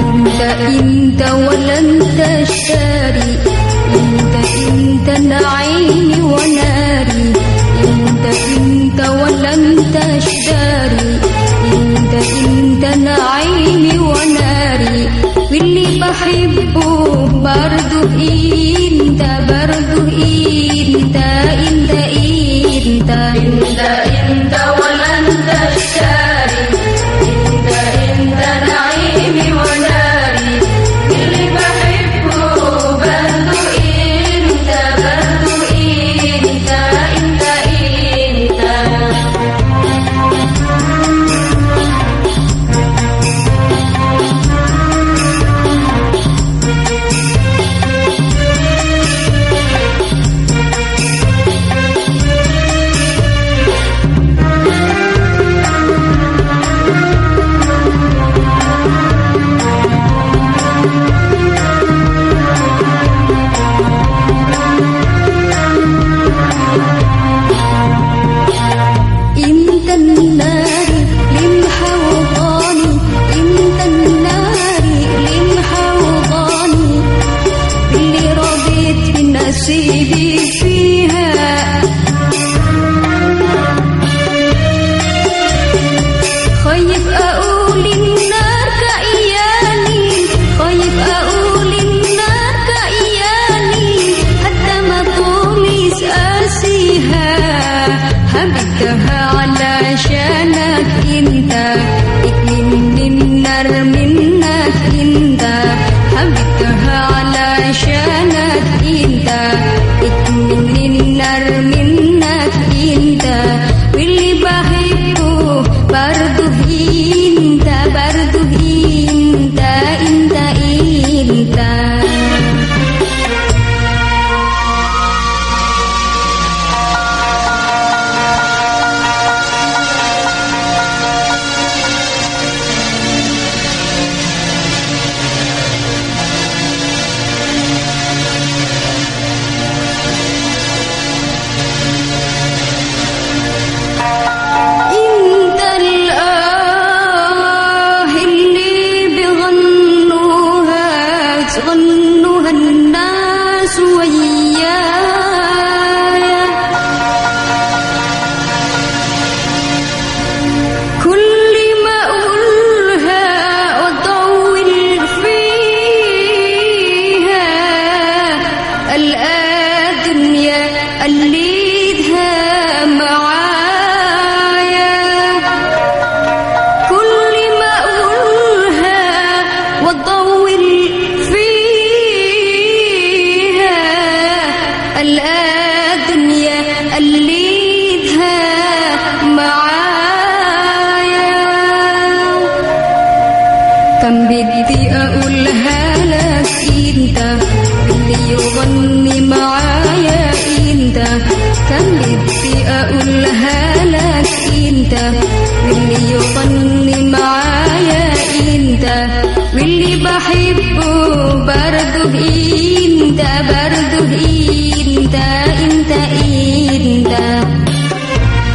انت انت ولا انت الشاري انت انت نعيم وجهها علشانك انت اتنين من نرمي تغنوها الناس كل ما أقولها فيها الدنيا قلدها بدي اقولها لك انت اللي يغني معايا انت. كان بدي